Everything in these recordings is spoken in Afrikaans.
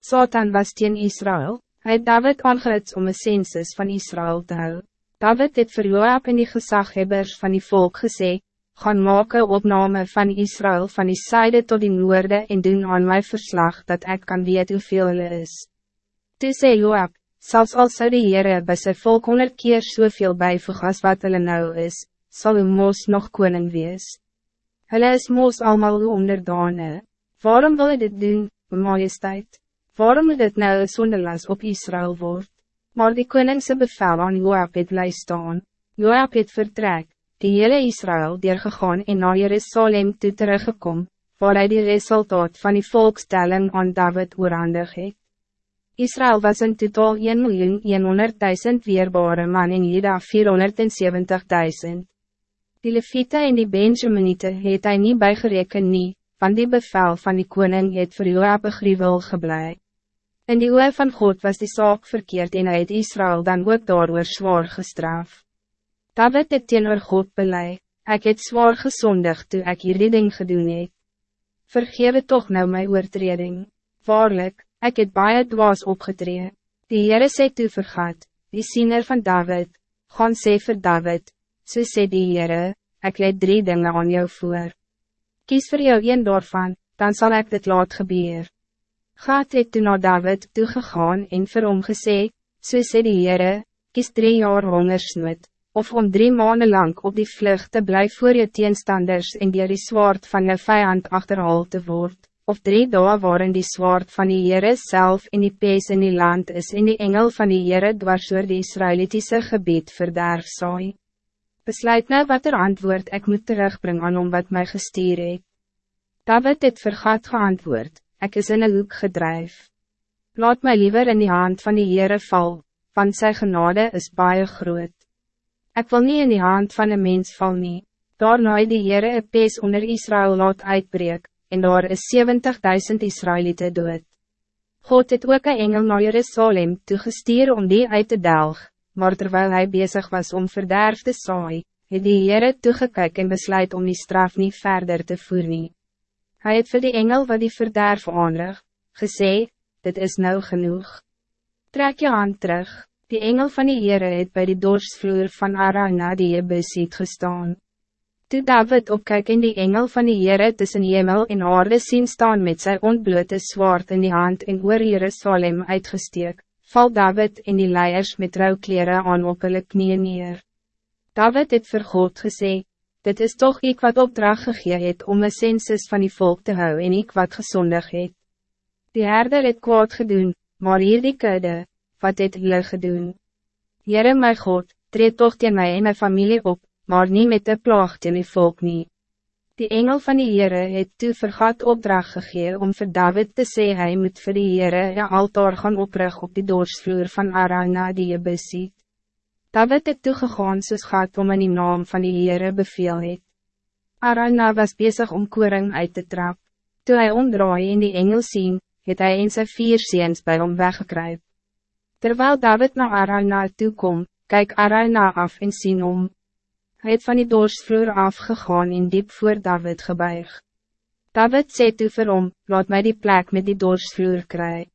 Satan was teen Israël, hij het David aangerits om een census van Israël te hou. David het vir Joab en die gezaghebbers van die volk gesê, gaan maak een opname van Israël van die zijde tot die noorde en doen aan my verslag dat ik kan weet hoeveel hulle is. Toe sê Joab, zelfs al zou die Heere by sy volk honderd keer soveel bijvoeg as wat hulle nou is, zal uw mos nog koning wees. Hulle is mos allemaal uw onderdane. Waarom wil je dit doen, majesteit? Waarom moet dit nou een sonderlas op Israël word? Maar die koningse bevel aan Joab het bly staan. Joab het vertrek, die hele Israël deurgegaan en na Jerusalem toe teruggekom, waar hy die resultaat van die volkstelling aan David oorhandig het. Israël was in totaal 1.100.000 weerbare man en Juda 470.000. Die Levite en die Benjaminite het hy nie bijgereken nie, van die bevel van die koning het vir Joab een gruwel gebleik. In die oor van God was die zaak verkeerd en hy het Israël dan ook daar zwaar gestraf. David het teenoor God belei, ek het zwaar gezondig toe ek hierdie ding gedoen het. Vergewe toch nou my oortreding. Waarlik, ek het baie dwaas opgetree. Die Heere sê toe vergat, die siener van David, gaan sê vir David, so sê die Heere, ek leid drie dingen aan jou voor. Kies voor jou een daarvan, dan zal ik dit laat gebeuren. Gaat het toen naar David toegegaan en vir hom gesê, so sê die Heere, kies drie jaar hongersnood, of om drie maanden lang op die vlucht te blijven voor je teenstanders en die die zwaard van je vijand achterhaal te word, of drie dagen waarin die zwaard van die Heere zelf in die pees in die land is en die engel van die Heere dwars oor die Israëlitische gebied verderf saai. Besluit nou wat er antwoord ik moet terugbrengen aan om wat mij gestuur het. David het vergat geantwoord, ik is in een hoek gedrijf. Laat mij liever in die hand van die Heere val, want sy genade is baie groot. Ik wil niet in die hand van een mens val nie, daarna het die Heere een pees onder Israël laat uitbreek, en daar is 70.000 Israëlieten dood. God het ook een engel naar Jerusalem toegestuur om die uit te delg, maar terwijl hij bezig was om verderf te saai, het die Heere toegekyk en besluit om die straf niet verder te voeren. Hij het vir die engel wat die verderf aanrig, gesê, dit is nou genoeg. Trek je hand terug, die engel van die Heere het bij die dorsvloer van Arana die Jebusiet gestaan. Toe David opkyk en die engel van die Heere tussen hemel en aarde sien staan met zijn ontblote zwaard in die hand en oor Jerusalem uitgesteek, val David en die leiers met rouwkleren aan op hulle knieën neer. David het vir God gesê, dit is toch ik wat opdracht gegee het om een census van die volk te houden en ik wat gezondig het. Die herder het kwaad gedoen, maar hier die kudde, wat het hulle gedoen. Jere my God, treed toch teen my en my familie op, maar niet met de plaag teen die volk nie. Die engel van die Heere het toe vergat opdracht gegee om voor David te sê hy moet vir die Heere een altaar gaan oprig op die doorsvloer van Arana die je besiet. David het toegegaan soos gaat om in die naam van die Heere beveel het. Arana was bezig om koring uit te trap. Toe hy omdraai en die engel sien, het hy en sy vier seens by hom weggekryp. Terwijl David naar Arana toekom, kyk Arana af en sien om. Hij het van die doorsvloer afgegaan en diep voor David gebuig. David sê toe vir hom, laat mij die plek met die doorsvloer kry.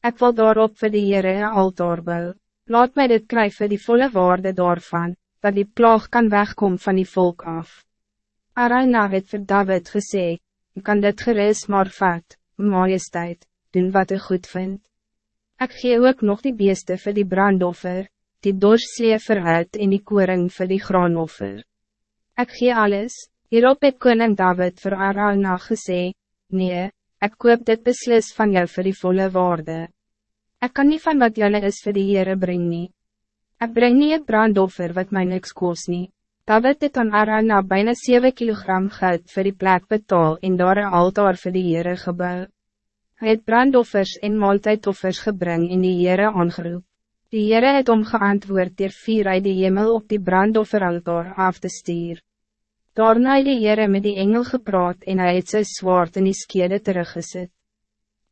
Ek wil daarop vir die Heere een altaar bouwen. Laat mij dit krijgen die volle waarde daarvan, dat die plaag kan wegkomen van die volk af. Araina het vir David gesê, je kan dit geris maar vat, majesteit, doen wat je goed vindt. Ik gee ook nog die beeste voor die brandoffer, die doorslee verhuid en die koring voor die graanoffer. Ik gee alles, hierop het koning David voor Araina gesê, nee, ik koop dit beslis van jou voor die volle waarde. Ik kan niet van wat jullie is voor de Heere brengen. nie. Ek breng nie een brandoffer wat mij niks kost nie. David het aan Arana bijna 7 kilogram goud voor die plek betaal en daar een altaar voor de Heere gebouw. Hij het brandoffers en maaltijdoffers gebring in die Heere aangeroep. Die Heere het om geantwoord dier vier uit die hemel op die brandofferaltaar af te stuur. Daarna het die Heere met die engel gepraat en hij het sy zwaard in die skede teruggezet.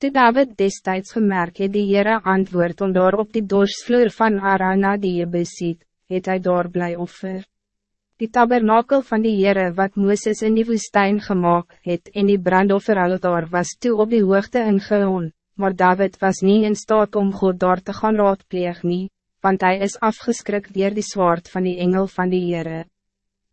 Toe David destijds gemerk het die Heere antwoord om daar op die doorsvloer van Arana die je besiet, het hy daar bly offer. Die tabernakel van die Heere wat Mooses in die woestijn gemaakt het en die brandofferaltaar was toe op die hoogte in Geon, maar David was niet in staat om God daar te gaan raadpleeg nie, want hij is afgeskrikt door die zwaard van die engel van die Heere.